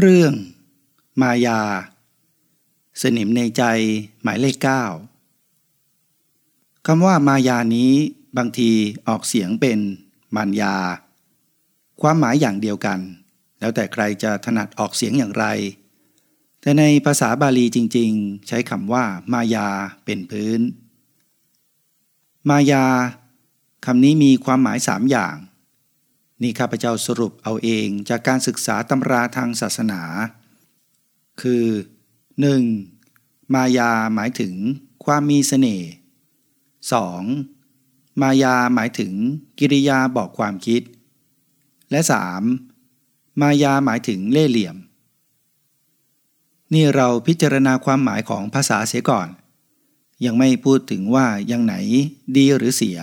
เรื่อง มายา สนิมในใจหมายเลขเก้าคำว่ามายานี้บางทีออกเสียงเป็นมันยา ความหมายอย่างเดียวกัน แล้วแต่ใครจะถนัดออกเสียงอย่างไร แต่ในภาษาบาลีจริงๆ ใช้คำว่ามายาเป็นพื้น มายาคำนี้มีความหมายสามอย่าง นี่ข้าพเจ้าสรุปเอาเองจากการศึกษาตำราทางศาสนา คือ 1. มายาหมายถึงความมีเสน่ห์ 2. มายาหมายถึงกิริยาบอกความคิด และ 3. มายาหมายถึงเล่ห์เหลี่ยม นี่เราพิจารณาความหมายของภาษาเสียก่อน ยังไม่พูดถึงว่ายังไหนดีหรือเสีย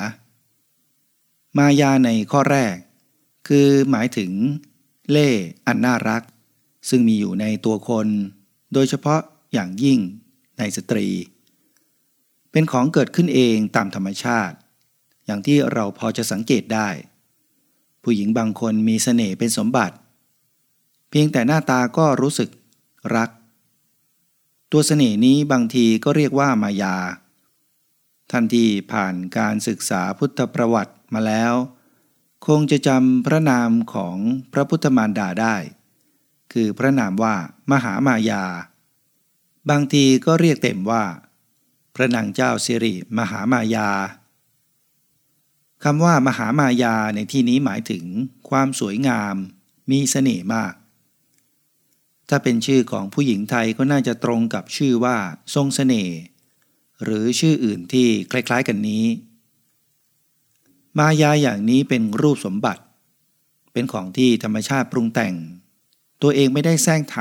มายาในข้อแรก คือหมายถึง เล่อันน่ารัก ซึ่งมีอยู่ในตัวคน โดยเฉพาะอย่างยิ่งในสตรี เป็นของเกิดขึ้นเองตามธรรมชาติ อย่างที่เราพอจะสังเกตได้ ผู้หญิงบางคนมีเสน่ห์เป็นสมบัติ เพียงแต่หน้าตาก็รู้สึกรัก ตัวเสน่ห์นี้บางทีก็เรียกว่ามายาท่านที่ผ่านการศึกษาพุทธประวัติมาแล้ว คงจะจำพระนามของพระพุทธมารดาได้ คือพระนามว่ามหามายา บางทีก็เรียกเต็มว่า พระนางเจ้าสิริมหามายาคำว่ามหามายาในที่นี้หมายถึงความสวยงาม มีเสน่ห์มาก ถ้าเป็นชื่อของผู้หญิงไทยก็น่าจะตรงกับชื่อว่า ทรงเสน่ห์หรือชื่ออื่นที่คล้ายๆกันนี้ มายาอย่างนี้เป็นรูปสมบัติ เป็นของที่ธรรมชาติปรุงแต่ง ตัวเองไม่ได้แซงท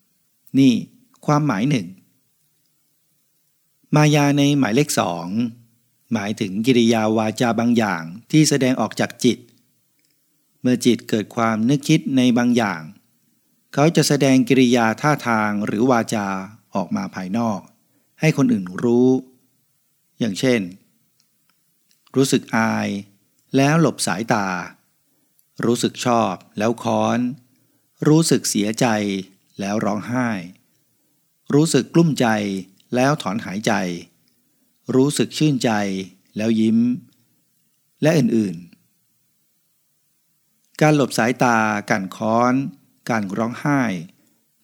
ำนี่ความหมายหนึ่ง มายาในหมายเลขสองหมายถึงกิริยาวาจาบางอย่างที่แสดงออกจากจิต เมื่อจิตเกิดความนึกคิดในบางอย่าง เขาจะแสดงกิริยาท่าทางหรือวาจาออกมาภายนอก ให้คนอื่นรู้ อย่างเช่น รู้สึกอาย แล้วหลบสายตา รู้สึกชอบแล้วค้อน รู้สึกเสียใจแล้วร้องไห้ รู้สึกกลุ้มใจแล้วถอนหายใจ รู้สึกชื่นใจแล้วยิ้ม และอื่นๆ การหลบสายตา การค้อน การร้องไห้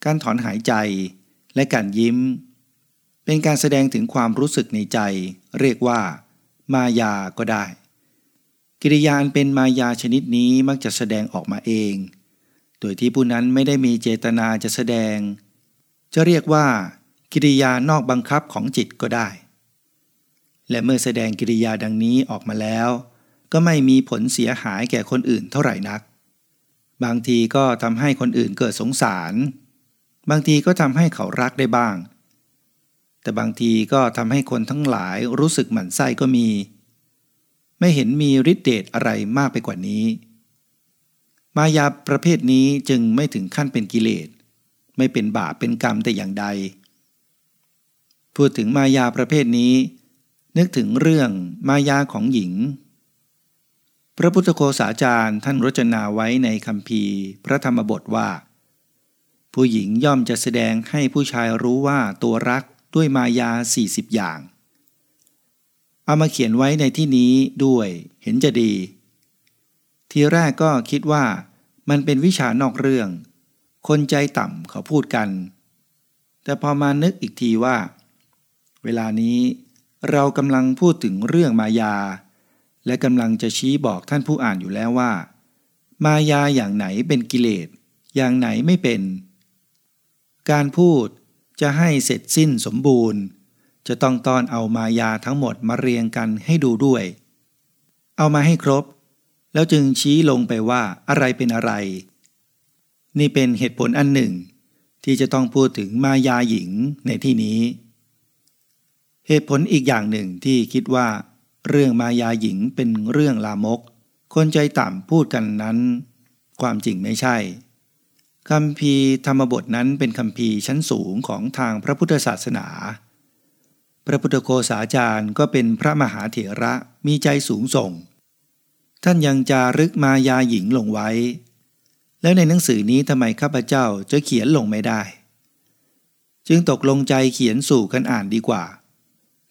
การถอนหายใจ และการยิ้ม เป็นการแสดงถึงความรู้สึกในใจ เรียกว่า มายาก็ได้ กิริยาเป็นมายาชนิดนี้มักจะแสดงออกมาเอง โดยที่ผู้นั้นไม่ได้มีเจตนาจะแสดง จะเรียกว่า กิริยานอกบังคับของจิตก็ได้ และเมื่อแสดงกิริยาดังนี้ออกมาแล้ว ก็ไม่มีผลเสียหายแก่คนอื่นเท่าไหร่นัก บางทีก็ทำให้คนอื่นเกิดสงสาร บางทีก็ทำให้เขารักได้บ้าง แต่บางทีก็ทำให้คนทั้งหลายรู้สึกหมั่นไส้ก็มี ไม่เห็นมีฤทธิเดชอะไรมากไปกว่านี้ มายาประเภทนี้จึงไม่ถึงขั้นเป็นกิเลส ไม่เป็นบาปเป็นกรรมแต่อย่างใด พูดถึงมายาประเภทนี้ นึกถึงเรื่องมายาของหญิง พระพุทธโฆษาจารย์ท่านรจนาไว้ในคำพีพระธรรมบทว่า ผู้หญิงย่อมจะแสดงให้ผู้ชายรู้ว่าตัวรักด้วยมายา 40 อย่าง เอามาเขียนไว้ในที่นี้ด้วยเห็นจะดี ทีแรกก็คิดว่า มันเป็นวิชานอกเรื่อง คนใจต่ำเขาพูดกัน แต่พอมานึกอีกทีว่า เวลานี้เรากำลังพูดถึงเรื่องมายา และกำลังจะชี้บอกท่านผู้อ่านอยู่แล้วว่า มายาอย่างไหนเป็นกิเลสอย่างไหนไม่เป็น การพูดจะให้เสร็จสิ้นสมบูรณ์ จะต้องต้อนเอามายาทั้งหมดมาเรียงกันให้ดูด้วย เอามาให้ครบ แล้วจึงชี้ลงไปว่าอะไรเป็นอะไร นี่เป็นเหตุผลอันหนึ่ง ที่จะต้องพูดถึงมายาหญิงในที่นี้ เหตุผลอีกอย่างหนึ่งที่คิดว่า เรื่องมายาหญิงเป็นเรื่องลามก คนใจต่ำพูดกันนั้น ความจริงไม่ใช่คำพีธรรมบทนั้นเป็นคำพีชั้นสูงของทางพระพุทธศาสนา ระพุทธโฆษาจารย์ก็เป็นพระมหาเถระมีใจสูงส่ง ท่านยังจารึกมายาหญิงลงไว้ แล้วในหนังสือนี้ทำไมข้าพเจ้าจะเขียนลงไม่ได้ จึงตกลงใจเขียนสู่กันอ่านดีกว่า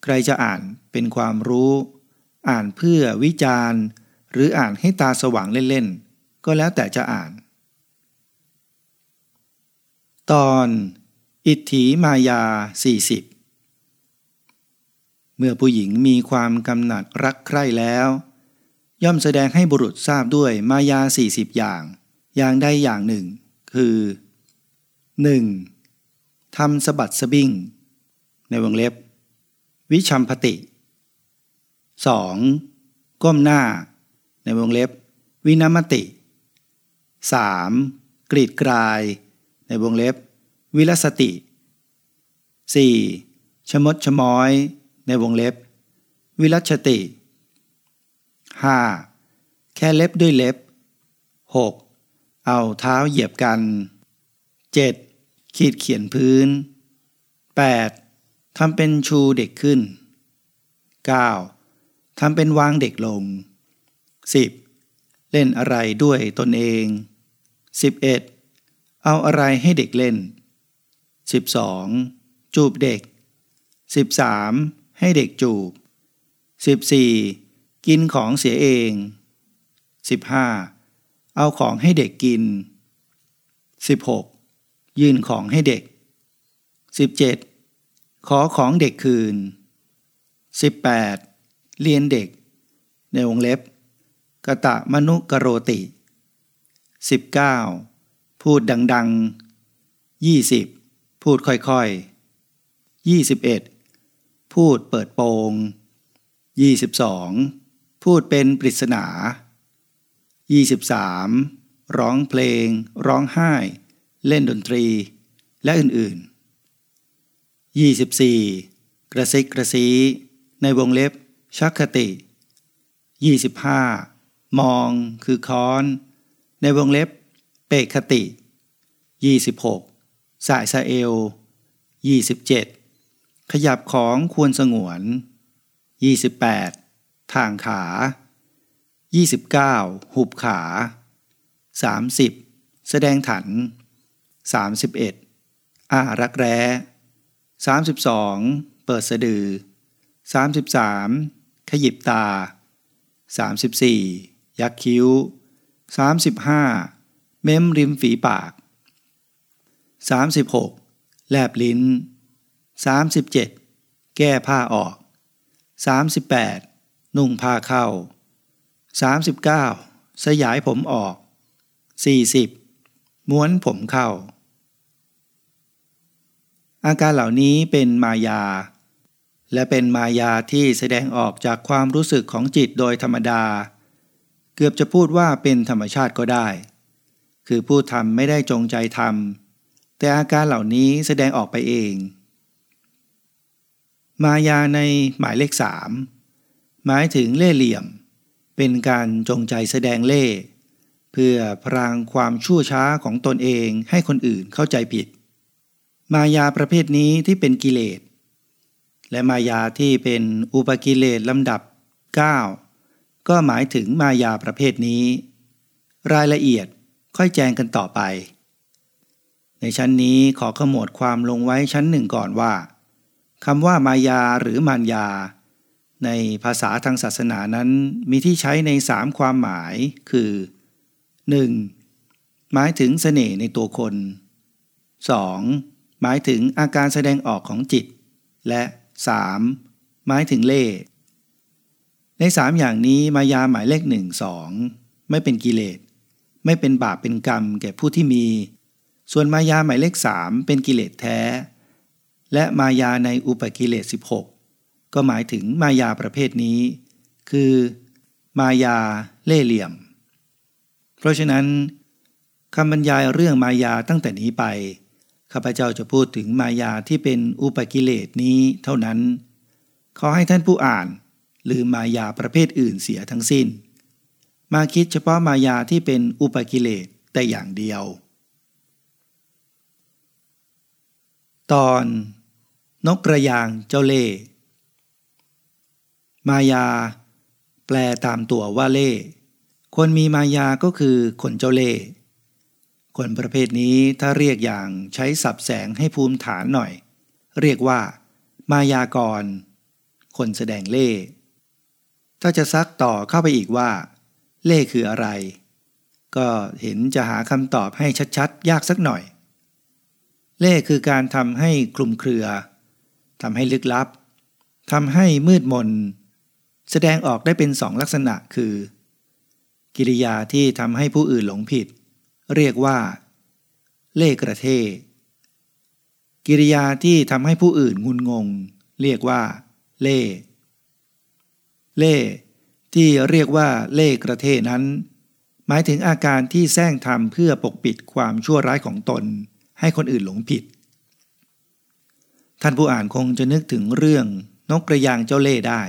ใครจะอ่านเป็นความรู้ อ่านเพื่อวิจารณ์ หรืออ่านให้ตาสว่างเล่นๆ ก็แล้วแต่จะอ่าน ตอน อิทธิมายา 40 เมื่อผู้หญิงมีความกำหนัดรักใคร่แล้ว ย่อมแสดงให้บุรุษทราบด้วยมายา 40 อย่าง อย่างใดอย่างหนึ่ง คือ 1. ทำสะบัดสะบิ้ง ในวงเล็บ วิชัมพติ 2. ก้มหน้า ในวงเล็บ วินามติ 3. กรีดกราย ในวงเล็บ วิลสติ 4. ชมดชมอย ในวงเล็บ วิรัชติ 5. แค่เล็บด้วยเล็บ 6. เอาเท้าเหยียบกัน 7. ขีดเขียนพื้น 8. ทำเป็นชูเด็กขึ้น 9. ทำเป็นวางเด็กลง 10. เล่นอะไรด้วยตนเอง 11. เอาอะไรให้เด็กเล่น 12. จูบเด็ก 13. ให้เด็กจูบ 14. กินของเสียเอง 15. เอาของให้เด็กกิน 16. ยื่นของให้เด็ก 17. ขอของเด็กคืน 18. เรียนเด็ก ในวงเล็บ กะตะมนุกโรติ 19. พูดดังๆ 20. พูดค่อยๆ 21. พูดเปิดโปง 22. พูดเป็นปริศนา 23. ร้องเพลง ร้องไห้ เล่นดนตรี และอื่นๆ 24. กระซิกกระซีในวงเล็บ ชักคติ 25. มองคือค้อน ในวงเล็บ เปกคติ 26. สายสะเอล 27. ขยับของควรสงวน 28. ทางขา 29. หุบขา 30. แสดงถัน 31. อารักแร้ 32. เปิดสะดือ 33. ขยิบตา 34. ยักคิ้ว 35. เม้มริมฝีปาก 36. แลบลิ้น 37. แก้ผ้าออก 38. นุ่งผ้าเข้า 39. สยายผมออก 40. ม้วนผมเข้า อาการเหล่านี้เป็นมายา และเป็นมายาที่แสดงออกจากความรู้สึกของจิตโดยธรรมดา เกือบจะพูดว่าเป็นธรรมชาติก็ได้ คือผู้ทำไม่ได้จงใจทำแต่อาการเหล่านี้แสดงออกไปเอง มายาในหมายเลขสามหมายถึงเล่เหลี่ยม เป็นการจงใจแสดงเล่ เพื่อพรางความชั่วช้าของตนเองให้คนอื่นเข้าใจผิด มายาประเภทนี้ที่เป็นกิเลส และมายาที่เป็นอุปกิเลสลำดับ 9 ก็หมายถึงมายาประเภทนี้ รายละเอียดค่อยแจงกันต่อไป ในชั้นนี้ขอขมวดความลงไว้ชั้นหนึ่งก่อนว่า คำว่ามายาหรือมารยา ในภาษาทางศาสนานั้นมีที่ใช้ในสามความหมายคือ 1. หมายถึงเสน่ห์ในตัวคน 2. หมายถึงอาการแสดงออกของจิต และ 3. หมายถึงเล่ในสามอย่างนี้มายาหมายเลขหนึ่งสองไม่เป็นกิเลส ไม่เป็นบาปเป็นกรรมแก่ผู้ที่มี ส่วนมายาหมายเลขสามเป็นกิเลสแท้ และมายาในอุปกิเลส 16 ก็หมายถึงมายาประเภทนี้ คือ มายาเล่เหลี่ยม เพราะฉะนั้นคำบรรยายเรื่องมายาตั้งแต่นี้ไปข้าพเจ้าจะพูดถึงมายาที่เป็นอุปกิเลสนี้เท่านั้น ขอให้ท่านผู้อ่านลืมมายาประเภทอื่นเสียทั้งสิ้น มาคิดเฉพาะมายาที่เป็นอุปกิเลสแต่อย่างเดียว ตอน นกกระยางเจ้าเล่มายา แปลตามตัวว่าเล่ คนมีมายาก็คือคนเจ้าเล่ คนประเภทนี้ถ้าเรียกอย่างใช้สับแสงให้ภูมิฐานหน่อย เรียกว่า มายากร คนแสดงเล่ ถ้าจะซักต่อเข้าไปอีกว่า เล่คืออะไร ก็เห็นจะหาคำตอบให้ชัดๆ ยากสักหน่อย เล่คือการทำให้คลุมเครือ ทำให้ลึกลับทำให้มืดมน แสดงออกได้เป็นสองลักษณะคือ กิริยาที่ทำให้ผู้อื่นหลงผิด เรียกว่า เล่กระเทกิริยาที่ทำให้ผู้อื่นงุนงง เรียกว่า เล่เล่ที่เรียกว่าเล่กระเทนั้น หมายถึงอาการที่แซงทำเพื่อปกปิดความชั่วร้ายของตน ให้คนอื่นหลงผิด ท่านผู้อ่านคงจะนึกถึงเรื่องนกกระยางเจ้าเล่ได้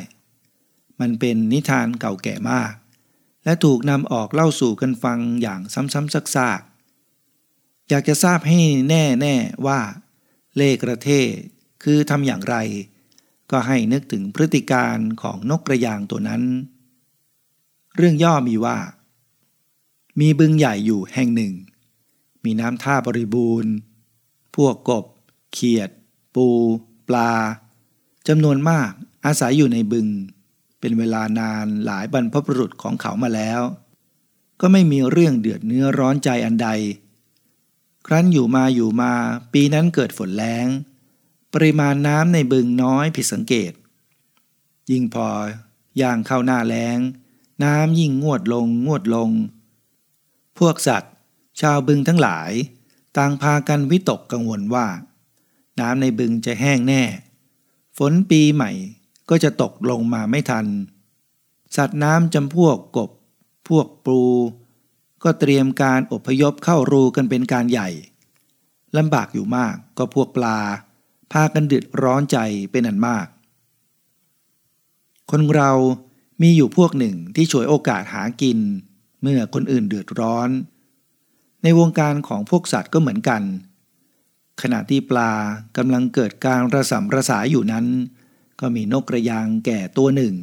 มันเป็นนิทานเก่าแก่มาก และถูกนำออกเล่าสู่กันฟังอย่างซ้ำๆซักๆ อยากจะทราบให้แน่ๆว่า เล่กระเทคือทำอย่างไร ก็ให้นึกถึงพฤติการของนกกระยางตัวนั้น เรื่องย่อมีว่า มีบึงใหญ่อยู่แห่งหนึ่ง มีน้ำท่าบริบูรณ์ พวกกบ เขียด ปู ปลาจำนวนมากอาศัยอยู่ในบึง เป็นเวลานานหลายบรรพบุรุษของเขามาแล้ว ก็ไม่มีเรื่องเดือดเนื้อร้อนใจอันใด ครั้นอยู่มาอยู่มาปีนั้นเกิดฝนแล้ง ปริมาณน้ำในบึงน้อยผิดสังเกต ยิ่งพอย่างเข้าหน้าแล้ง น้ำยิ่งงวดลงงวดลง พวกสัตว์ ชาวบึงทั้งหลาย ต่างพากันวิตกกังวลว่า น้ำในบึงจะแห้งแน่ ฝนปีใหม่ก็จะตกลงมาไม่ทัน สัตว์น้ำจำพวกกบ พวกปู ก็เตรียมการอพยพเข้ารูกันเป็นการใหญ่ลำบากอยู่มากก็พวกปลา พากันเดือดร้อนใจเป็นอันมาก คนเรามีอยู่พวกหนึ่งที่ช่วยโอกาสหากิน เมื่อคนอื่นเดือดร้อน ในวงการของพวกสัตว์ก็เหมือนกัน ขณะที่ปลากำลังเกิดการระสำระสายอยู่นั้น ก็มีนกกระยางแก่ตัวหนึ่ง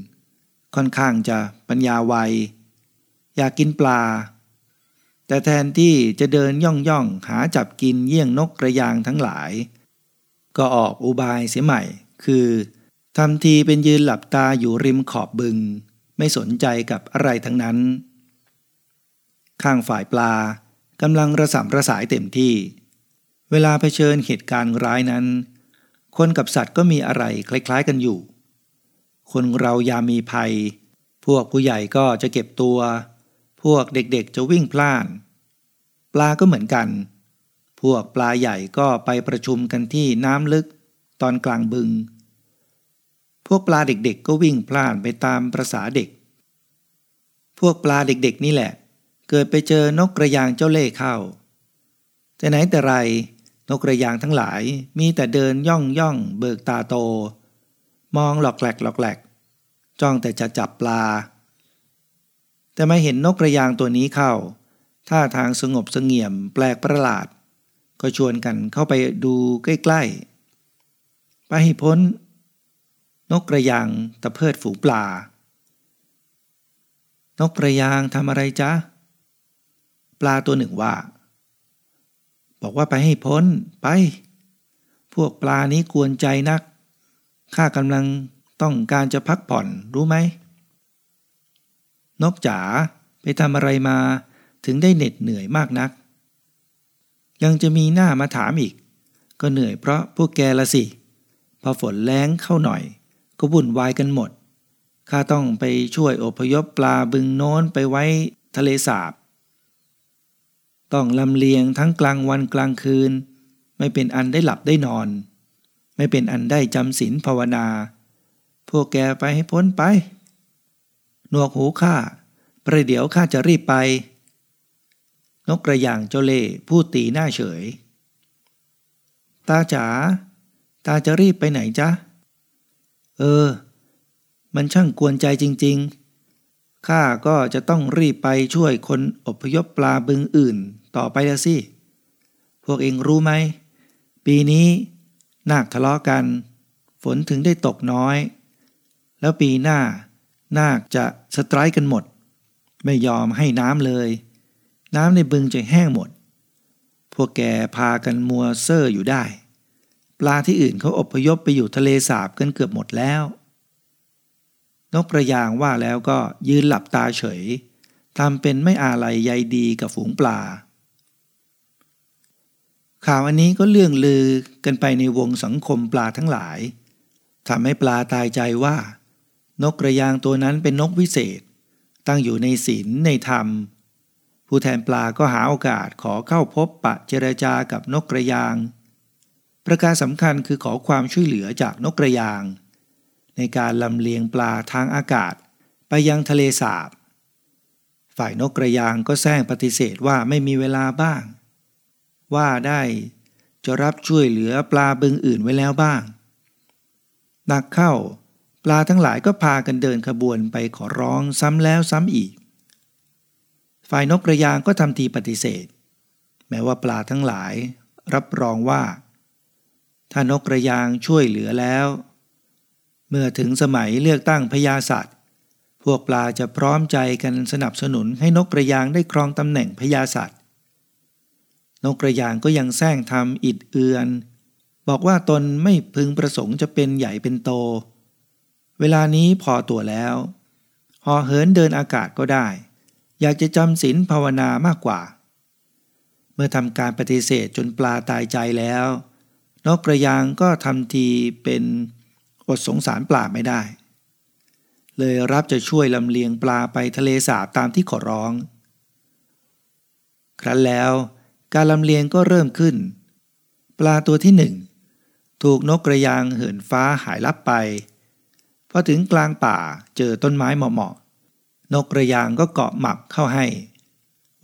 ค่อนข้างจะปัญญาไวอยากกินปลา แต่แทนที่จะเดินย่องย่องหาจับกินเยี่ยงนกกระยางทั้งหลาย ก็ออกอุบายเสียใหม่ คือทำทีเป็นยืนหลับตาอยู่ริมขอบบึง ไม่สนใจกับอะไรทั้งนั้น ข้างฝ่ายปลากำลังระสำระสายเต็มที่ เวลาเผชิญเหตุการณ์ร้ายนั้น คนกับสัตว์ก็มีอะไรคล้ายๆกันอยู่ คนเรายามีภัย พวกผู้ใหญ่ก็จะเก็บตัว พวกเด็กๆจะวิ่งพล่าน ปลาก็เหมือนกัน พวกปลาใหญ่ก็ไปประชุมกันที่น้ำลึกตอนกลางบึง พวกปลาเด็กๆก็วิ่งพล่านไปตามประษาเด็ก พวกปลาเด็กๆนี่แหละ เกิดไปเจอนกกระยางเจ้าเล่ห์เข้า แต่ไหนแต่ไร นกกระยางทั้งหลายมีแต่เดินย่องย่องเบิกตาโต มองหลอกแหลกหลอกแหลก จ้องแต่จะจับปลา แต่มาเห็นนกกระยางตัวนี้เข้า ท่าทางสงบสงเงียมแปลกประหลาด ก็ชวนกันเข้าไปดูใกล้ๆ ไปให้พ้น นกกระยางตะเพิดฝูงปลา นกกระยางทำอะไรจ๊ะ ปลาตัวหนึ่งว่า บอกว่าไปให้พ้นไป พวกปลานี้กวนใจนัก ข้ากำลังต้องการจะพักผ่อนรู้ไหม นกจ๋าไปทำอะไรมาถึงได้เหน็ดเหนื่อยมากนัก ยังจะมีหน้ามาถามอีก ก็เหนื่อยเพราะพวกแกละสิ พอฝนแรงเข้าหน่อย ก็วุ่นวายกันหมดข้าต้องไปช่วยอพยพปลาบึงโน้นไปไว้ทะเลสาบ ต้องลำเลียงทั้งกลางวันกลางคืน ไม่เป็นอันได้หลับได้นอน ไม่เป็นอันได้จำศีลภาวนา พวกแกไปให้พ้นไป หนวกหูข้าประเดี๋ยวข้าจะรีบไป นกกระย่างเจ้าเล่พูดตีหน้าเฉย ตาจ๋าตาจะรีบไปไหนจ๊ะ เออ มันช่างกวนใจจริง ๆ ข้าก็จะต้องรีบไปช่วยคนอพยพปลาบึงอื่น ต่อไปละสิ พวกเองรู้ไหม ปีนี้นาคทะเลาะกัน ฝนถึงได้ตกน้อย แล้วปีหน้านาคจะสไตร์กันหมด ไม่ยอมให้น้ำเลย น้ำในบึงจะแห้งหมด พวกแกพากันมัวเซอร์อยู่ได้ ปลาที่อื่นเขาอพยพไปอยู่ทะเลสาบกันเกือบหมดแล้ว นกกระยางว่าแล้วก็ยืนหลับตาเฉยทำเป็นไม่อาลัยใยดีกับฝูงปลา ข่าวอันนี้ก็เลื่องลือกันไปในวงสังคมปลาทั้งหลายทำให้ปลาตายใจว่า นกกระยางตัวนั้นเป็นนกวิเศษ ตั้งอยู่ในศีลในธรรม ผู้แทนปลาก็หาโอกาสขอเข้าพบปะเจรจากับนกกระยาง ประการสำคัญคือขอความช่วยเหลือจากนกกระยาง ในการลำเลียงปลาทางอากาศไปยังทะเลสาบ ฝ่ายนกกระยางก็แซงปฏิเสธว่าไม่มีเวลาบ้าง ว่าได้จะรับช่วยเหลือปลาบึงอื่นไว้แล้วบ้าง หนักเข้า ปลาทั้งหลายก็พากันเดินขบวนไปขอร้องซ้ำแล้วซ้ำอีก ฝ่ายนกกระยางก็ทำทีปฏิเสธ แม้ว่าปลาทั้งหลายรับรองว่า ถ้านกกระยางช่วยเหลือแล้ว เมื่อถึงสมัยเลือกตั้งพญาสัตว์ พวกปลาจะพร้อมใจกันสนับสนุนให้นกกระยางได้ครองตำแหน่งพญาสัตว์ นกกระยางก็ยังแซงทำอิดเอือน บอกว่าตนไม่พึงประสงค์จะเป็นใหญ่เป็นโต เวลานี้พอตัวแล้วห่อเหินเดินอากาศก็ได้ อยากจะจำศีลภาวนามากกว่า เมื่อทำการปฏิเสธจนปลาตายใจแล้ว นกกระยางก็ทำทีเป็นอดสงสารปลาไม่ได้ เลยรับจะช่วยลำเลียงปลาไปทะเลสาบตามที่ขอร้อง ครั้นแล้ว การลำเลียงก็เริ่มขึ้น ปลาตัวที่หนึ่งถูกนกกระยางเหินฟ้าหายลับไปพอถึงกลางป่าเจอต้นไม้เหมาะๆนกกระยางก็เกาะหมับเข้าให้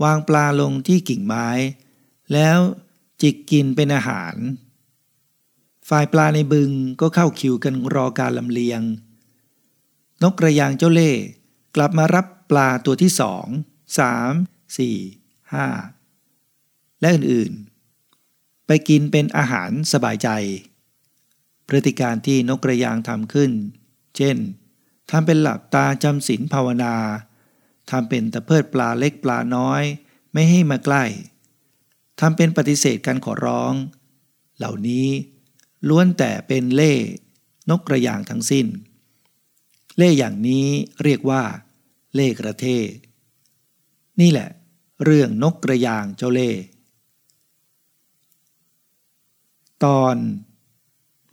วางปลาลงที่กิ่งไม้ แล้วจิกกินเป็นอาหาร ฝ่ายปลาในบึงก็เข้าคิวกันรอการลำเลียง นกกระยางเจ้าเล่กลับมารับปลาตัวที่สองสามสี่ห้า และอื่นๆ ไปกินเป็นอาหารสบายใจ พฤติการที่นกกระยางทำขึ้น เช่นทำเป็นหลับตาจำศีลภาวนาทำเป็นตะเพิดปลาเล็กปลาน้อย ไม่ให้มาใกล้ทำเป็นปฏิเสธการขอร้อง เหล่านี้ล้วนแต่เป็นเล่นกกระยางทั้งสิ้น เล่อย่างนี้เรียกว่า เล่กระเทนี่แหละ เรื่องนกกระยางเจ้าเล่ ตอน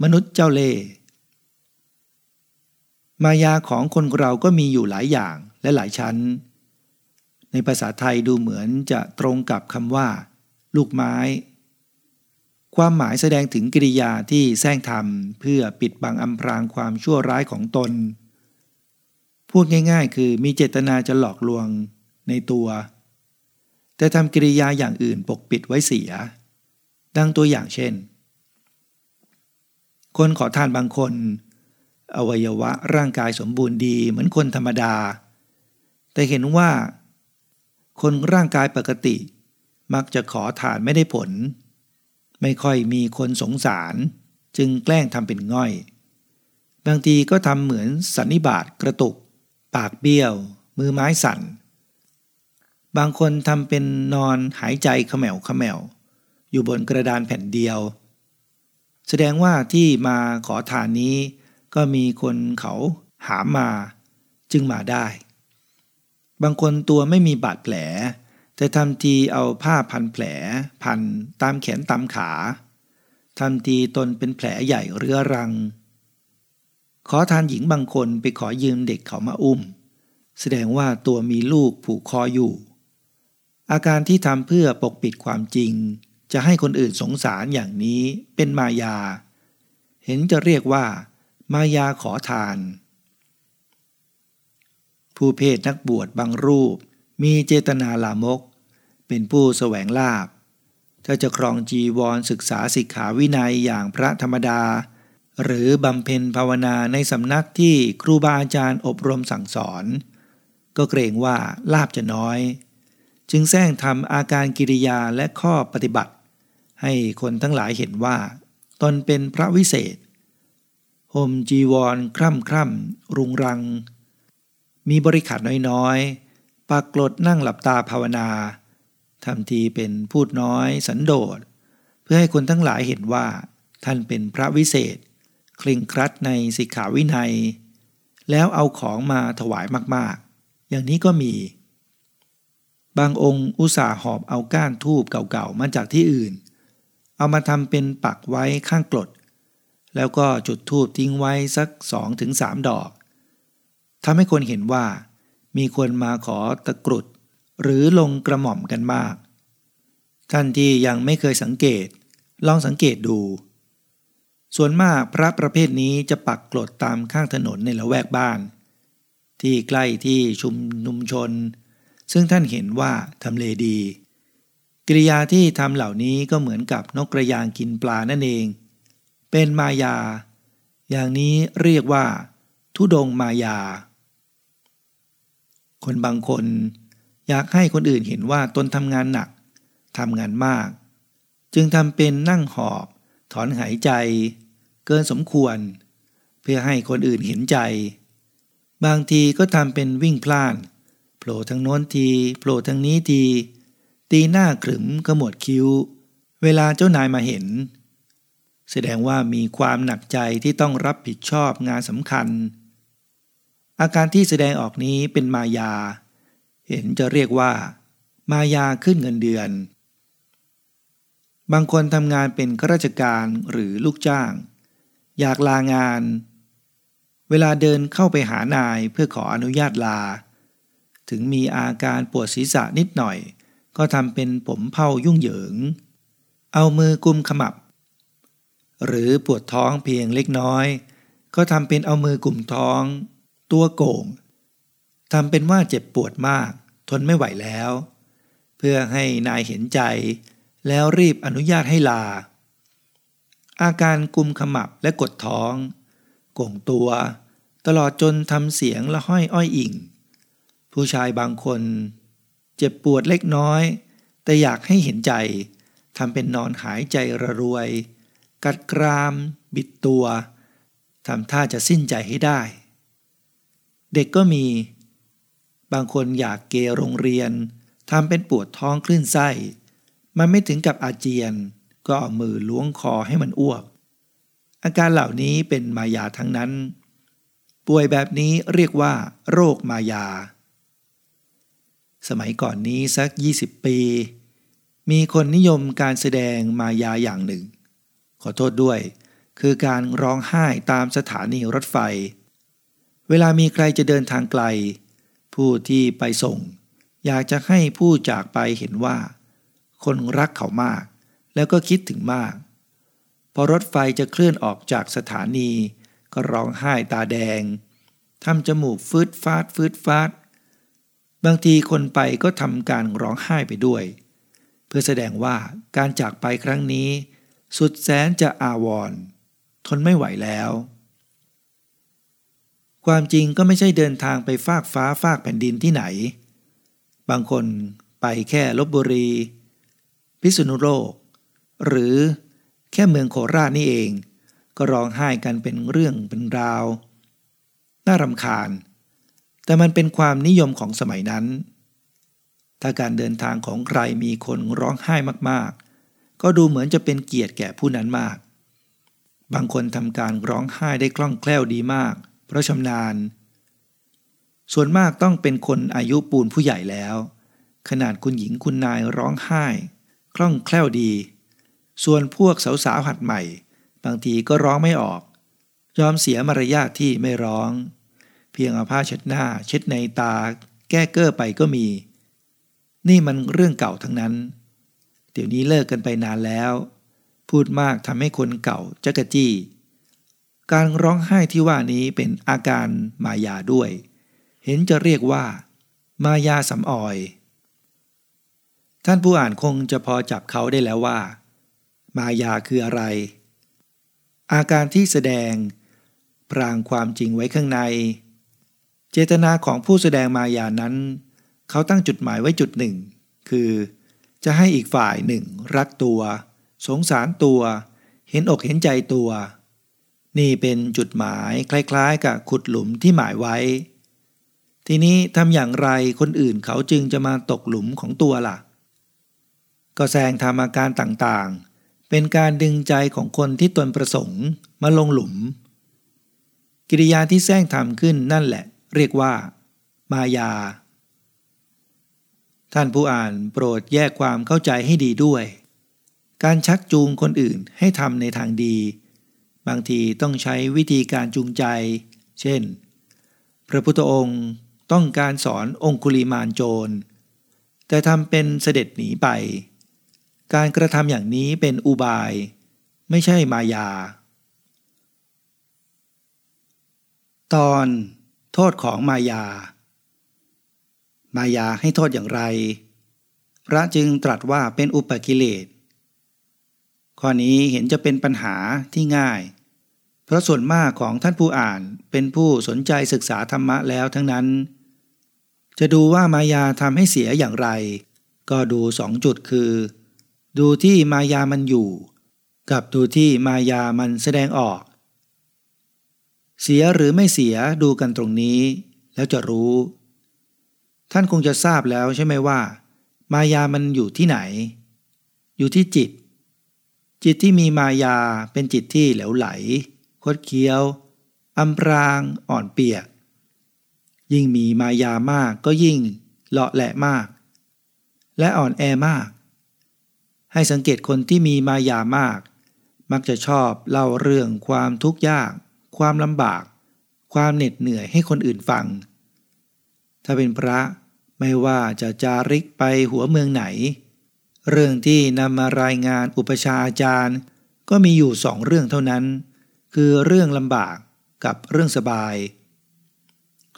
มนุษย์เจ้าเล่มายาของคนเราก็มีอยู่หลายอย่างและหลายชั้น ในภาษาไทยดูเหมือนจะตรงกับคำว่า ลูกไม้ ความหมายแสดงถึงกิริยาที่แซงทำเพื่อปิดบังอำพรางความชั่วร้ายของตน พูดง่ายๆ คือมีเจตนาจะหลอกลวงในตัว แต่ทำกิริยาอย่างอื่นปกปิดไว้เสีย ดังตัวอย่างเช่น คนขอทานบางคน อวัยวะร่างกายสมบูรณ์ดีเหมือนคนธรรมดา แต่เห็นว่า คนร่างกายปกติ มักจะขอทานไม่ได้ผล ไม่ค่อยมีคนสงสาร จึงแกล้งทำเป็นง่อย บางทีก็ทำเหมือนสันนิบาตกระตุก ปากเบี้ยว มือไม้สั่น บางคนทำเป็นนอนหายใจขมแมวขมแมวอยู่บนกระดานแผ่นเดียว แสดงว่าที่มาขอทานนี้ ก็มีคนเขาหามมา จึงมาได้ บางคนตัวไม่มีบาดแผล แต่ทำทีเอาผ้าพันแผล พันตามแขนตามขาทำทีตนเป็นแผลใหญ่เรื้อรัง ขอทานหญิงบางคนไปขอยืมเด็กเขามาอุ้ม แสดงว่าตัวมีลูกผูกคออยู่ อาการที่ทำเพื่อปกปิดความจริง จะให้คนอื่นสงสารอย่างนี้เป็นมายา เห็นจะเรียกว่า มายาขอทาน ผู้เพศนักบวชบางรูปมีเจตนาลามก เป็นผู้แสวงลาบ ถ้าจะครองจีวรศึกษาสิกขาวินัยอย่างพระธรรมดา หรือบำเพ็ญภาวนาในสำนักที่ครูบาอาจารย์อบรมสั่งสอน ก็เกรงว่าลาบจะน้อยจึงแซงทำอาการกิริยาและข้อปฏิบัติ ให้คนทั้งหลายเห็นว่า ตนเป็นพระวิเศษห่มจีวรคร่ำคร่ำรุงรัง มีบริขารน้อยๆปากกลดนั่งหลับตาภาวนาทำทีเป็นพูดน้อยสันโดษ เพื่อให้คนทั้งหลายเห็นว่า ท่านเป็นพระวิเศษ คลิงครัดในสิกขาวินัย แล้วเอาของมาถวายมากๆ อย่างนี้ก็มี บางองค์อุตส่าห์หอบเอาก้านทูบเก่าๆ มาจากที่อื่น เอามาทำเป็นปักไว้ข้างกรด แล้วก็จุดทูบทิ้งไว้สักสองถึงสามดอกทำให้คนเห็นว่า มีคนมาขอตะกรุด หรือลงกระหม่อมกันมาก ท่านที่ยังไม่เคยสังเกต ลองสังเกตดู ส่วนมากพระประเภทนี้จะปักกรดตามข้างถนนในละแวกบ้าน ที่ใกล้ที่ชุมนุมชน ซึ่งท่านเห็นว่าทำเลดี กิริยาที่ทำเหล่านี้ก็เหมือนกับนกกระยางกินปลานั่นเอง เป็นมายา อย่างนี้เรียกว่า ทุดงมายา คนบางคนอยากให้คนอื่นเห็นว่าตนทำงานหนักทำงานมาก จึงทำเป็นนั่งหอบ ถอนหายใจ เกินสมควร เพื่อให้คนอื่นเห็นใจ บางทีก็ทำเป็นวิ่งพล่านโผล่ทางโน้นทีโผล่ทางนี้ที ตีหน้าขรึมขมวดคิ้ว เวลาเจ้านายมาเห็น แสดงว่ามีความหนักใจที่ต้องรับผิดชอบงานสำคัญ อาการที่แสดงออกนี้เป็นมายา เห็นจะเรียกว่า มายาขึ้นเงินเดือน บางคนทำงานเป็นข้าราชการหรือลูกจ้าง อยากลางาน เวลาเดินเข้าไปหานายเพื่อขออนุญาตลา ถึงมีอาการปวดศีรษะนิดหน่อย ก็ทำเป็นผมเผายุ่งเหยิง เอามือกุมขมับ หรือปวดท้องเพียงเล็กน้อย ก็ทำเป็นเอามือกุมท้อง ตัวโก่งทำเป็นว่าเจ็บปวดมาก ทนไม่ไหวแล้ว เพื่อให้นายเห็นใจ แล้วรีบอนุญาตให้ลา อาการกุมขมับและกดท้องโก่งตัว ตลอดจนทำเสียงละห้อยอ้อยอิงผู้ชายบางคน เจ็บปวดเล็กน้อย แต่อยากให้เห็นใจทำเป็นนอนหายใจระรวย กัดกราม บิดตัวทำท่าจะสิ้นใจให้ได้ เด็กก็มี บางคนอยากเกโรงเรียนทำเป็นปวดท้องคลื่นไส้ มันไม่ถึงกับอาเจียน ก็เอามือล้วงคอให้มันอ้วก อาการเหล่านี้เป็นมายาทั้งนั้น ป่วยแบบนี้เรียกว่า โรคมายา สมัยก่อนนี้สัก 20 ปี มีคนนิยมการแสดงมายาอย่างหนึ่ง ขอโทษด้วย คือการร้องไห้ตามสถานีรถไฟ เวลามีใครจะเดินทางไกล ผู้ที่ไปส่ง อยากจะให้ผู้จากไปเห็นว่า คนรักเขามาก แล้วก็คิดถึงมาก พอรถไฟจะเคลื่อนออกจากสถานี ก็ร้องไห้ตาแดงทำจมูกฟืดฟาดฟืดฟาด บางทีคนไปก็ทำการร้องไห้ไปด้วย เพื่อแสดงว่าการจากไปครั้งนี้ สุดแสนจะอาวรทนไม่ไหวแล้ว ความจริงก็ไม่ใช่เดินทางไปฟากฟ้าฟากแผ่นดินที่ไหน บางคนไปแค่ลบบุรี พิษณุโลก หรือแค่เมืองโคราชนี่เอง ก็ร้องไห้กันเป็นเรื่องเป็นราว น่ารำคาญ แต่มันเป็นความนิยมของสมัยนั้น ถ้าการเดินทางของใครมีคนร้องไห้มากๆ ก็ดูเหมือนจะเป็นเกียรติแก่ผู้นั้นมาก บางคนทำการร้องไห้ได้คล่องแคล่วดีมาก เพราะชำนาญ ส่วนมากต้องเป็นคนอายุปูนผู้ใหญ่แล้ว ขนาดคุณหญิงคุณนายร้องไห้ คล่องแคล่วดี ส่วนพวกสาวๆหัดใหม่ บางทีก็ร้องไม่ออก ยอมเสียมารยาทที่ไม่ร้อง เพียงเอาผ้าเช็ดหน้า เช็ดในตา แก้เก้อไปก็มี นี่มันเรื่องเก่าทั้งนั้น เดี๋ยวนี้เลิกกันไปนานแล้ว พูดมากทำให้คนเก่าจักจี้ การร้องไห้ที่ว่านี้เป็นอาการมายาด้วย เห็นจะเรียกว่า มายาสำออย ท่านผู้อ่านคงจะพอจับเขาได้แล้วว่า มายาคืออะไร อาการที่แสดงพรางความจริงไว้ข้างใน เจตนาของผู้แสดงมายานั้น เขาตั้งจุดหมายไว้จุดหนึ่ง คือ จะให้อีกฝ่ายหนึ่งรักตัว สงสารตัว เห็นอกเห็นใจตัว นี่เป็นจุดหมายคล้ายๆ กับขุดหลุมที่หมายไว้ ทีนี้ทำอย่างไรคนอื่นเขาจึงจะมาตกหลุมของตัวล่ะ ก็แสงทำอาการต่างๆ เป็นการดึงใจของคนที่ตนประสงค์มาลงหลุม กิริยาที่แสงทำขึ้นนั่นแหละ เรียกว่า มายา ท่านผู้อ่านโปรดแยกความเข้าใจให้ดีด้วย การชักจูงคนอื่นให้ทำในทางดี บางทีต้องใช้วิธีการจูงใจ เช่น พระพุทธองค์ต้องการสอนองคุลิมานโจร แต่ทำเป็นเสด็จหนีไป การกระทำอย่างนี้เป็นอุบาย ไม่ใช่มายา ตอน โทษของมายา มายาให้โทษอย่างไร พระจึงตรัสว่าเป็นอุปกิเลส ข้อนี้เห็นจะเป็นปัญหาที่ง่าย เพราะส่วนมากของท่านผู้อ่านเป็นผู้สนใจศึกษาธรรมะแล้วทั้งนั้น จะดูว่ามายาทำให้เสียอย่างไร ก็ดูสองจุดคือ ดูที่มายามันอยู่ กับดูที่มายามันแสดงออก เสียหรือไม่เสียดูกันตรงนี้ แล้วจะรู้ ท่านคงจะทราบแล้วใช่ไหมว่า มายามันอยู่ที่ไหน อยู่ที่จิต จิตที่มีมายาเป็นจิตที่เหลวไหล คดเคี้ยวอำพราง อ่อนเปียก ยิ่งมีมายามากก็ยิ่งเลาะแหละมาก และอ่อนแอมาก ให้สังเกตคนที่มีมายามาก มักจะชอบเล่าเรื่องความทุกข์ยาก ความลำบาก ความเหน็ดเหนื่อยให้คนอื่นฟัง ถ้าเป็นพระไม่ว่าจะจาริกไปหัวเมืองไหน เรื่องที่นำมารายงานอุปชาอาจารย์ ก็มีอยู่สองเรื่องเท่านั้น คือเรื่องลำบากกับเรื่องสบาย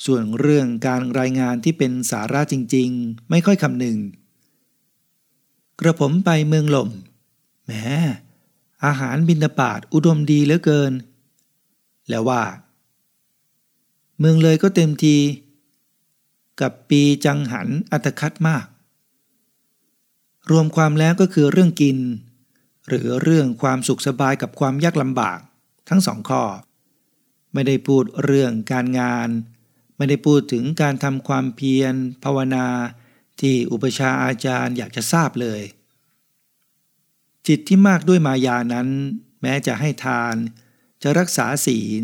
ส่วนเรื่องการรายงานที่เป็นสาระจริงๆ ไม่ค่อยคำหนึ่ง กระผมไปเมืองหล่มแหมอาหารบินตบาตอุดมดีเหลือเกิน แล้วว่า เมืองเลยก็เต็มทีกับปีจังหันอัตคัดมาก รวมความแล้วก็คือเรื่องกิน หรือเรื่องความสุขสบายกับความยากลำบากทั้งสองข้อ ไม่ได้พูดเรื่องการงาน ไม่ได้พูดถึงการทำความเพียร ภาวนาที่อุปชาอาจารย์อยากจะทราบเลย จิตที่มากด้วยมายานั้น แม้จะให้ทาน จะรักษาศีล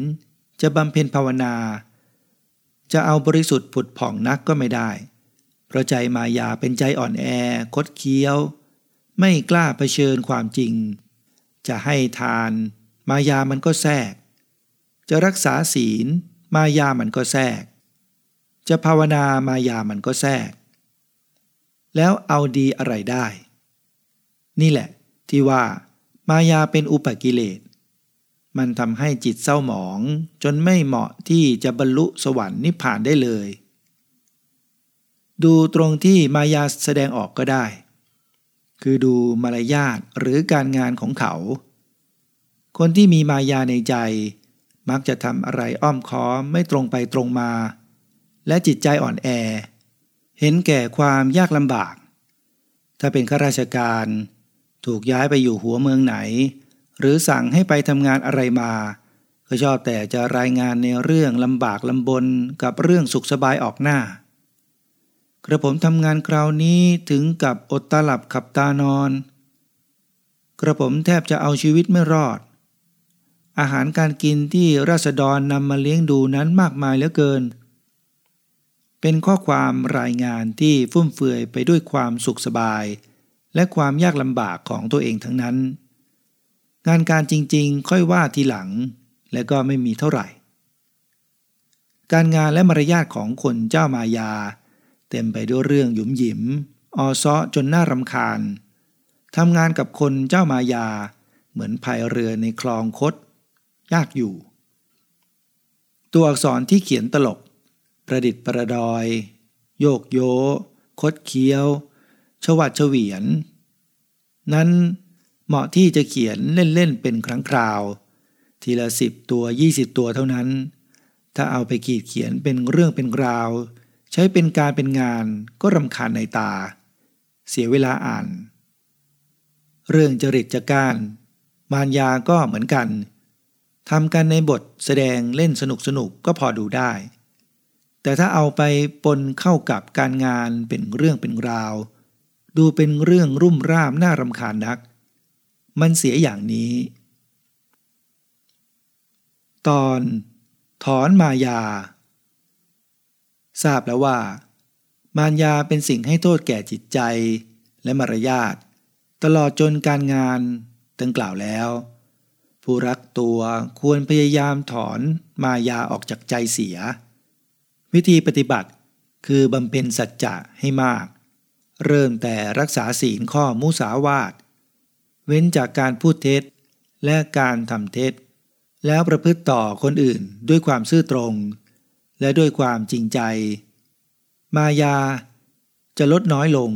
จะบำเพ็ญภาวนา จะเอาบริสุทธิ์ผุดผ่องนักก็ไม่ได้ เพราะใจมายาเป็นใจอ่อนแอ คดเคี้ยว ไม่กล้าเผชิญความจริง จะให้ทาน มายามันก็แทรก จะรักษาศีล มายามันก็แทรก จะภาวนามายามันก็แทรก แล้วเอาดีอะไรได้ นี่แหละที่ว่ามายาเป็นอุปกิเลส มันทำให้จิตเศร้าหมอง จนไม่เหมาะที่จะบรรลุสวรรค์นิพพานได้เลย ดูตรงที่มายาแสดงออกก็ได้ คือดูมารยาทหรือการงานของเขา คนที่มีมายาในใจ มักจะทำอะไรอ้อมค้อมไม่ตรงไปตรงมา และจิตใจอ่อนแอ เห็นแก่ความยากลำบาก ถ้าเป็นข้าราชการ ถูกย้ายไปอยู่หัวเมืองไหน หรือสั่งให้ไปทำงานอะไรมา ก็ชอบแต่จะรายงานในเรื่องลำบากลำบนกับเรื่องสุขสบายออกหน้า กระผมทำงานคราวนี้ถึงกับอดตาหลับขับตานอน กระผมแทบจะเอาชีวิตไม่รอด อาหารการกินที่ราษฎรนำมาเลี้ยงดูนั้นมากมายเหลือเกิน เป็นข้อความรายงานที่ฟุ่มเฟือยไปด้วยความสุขสบาย และความยากลำบากของตัวเองทั้งนั้น งานการจริงๆ ค่อยว่าทีหลัง และก็ไม่มีเท่าไหร่ การงานและมารยาทของคนเจ้ามายา เต็มไปด้วยเรื่องหยุมหยิม ออซ้อจนน่ารำคาญทำงานกับคนเจ้ามายา เหมือนพายเรือในคลองคด ยากอยู่ ตัวอักษรที่เขียนตลก ประดิษฐ์ประดอย โยกโย คดเคี้ยว ชวัดเฉวียน นั้น เหมาะที่จะเขียนเล่นๆเป็นครั้งคราว ทีละสิบตัวยี่สิบตัวเท่านั้น ถ้าเอาไปขีดเขียนเป็นเรื่องเป็นราว ใช้เป็นการเป็นงานก็รำคาญในตา เสียเวลาอ่าน เรื่องจริตจัการ มารยาก็เหมือนกันทำกันในบทแสดงเล่นสนุกสนุกก็พอดูได้ แต่ถ้าเอาไปปนเข้ากับการงานเป็นเรื่องเป็นราว ดูเป็นเรื่องรุ่มร่ามน่ารำคาญนัก มันเสียอย่างนี้ ตอนถอนมายา ทราบแล้วว่า มารยาเป็นสิ่งให้โทษแก่จิตใจและมารยาทตลอดจนการงานดังกล่าวแล้ว ผู้รักตัวควรพยายามถอนมายาออกจากใจเสีย วิธีปฏิบัติคือบำเพ็ญสัจจะให้มาก เริ่มแต่รักษาศีลข้อมุสาวาท เว้นจากการพูดเท็จ และการทำเท็จ แล้วประพฤติต่อคนอื่นด้วยความซื่อตรง และด้วยความจริงใจ มายาจะลดน้อยลง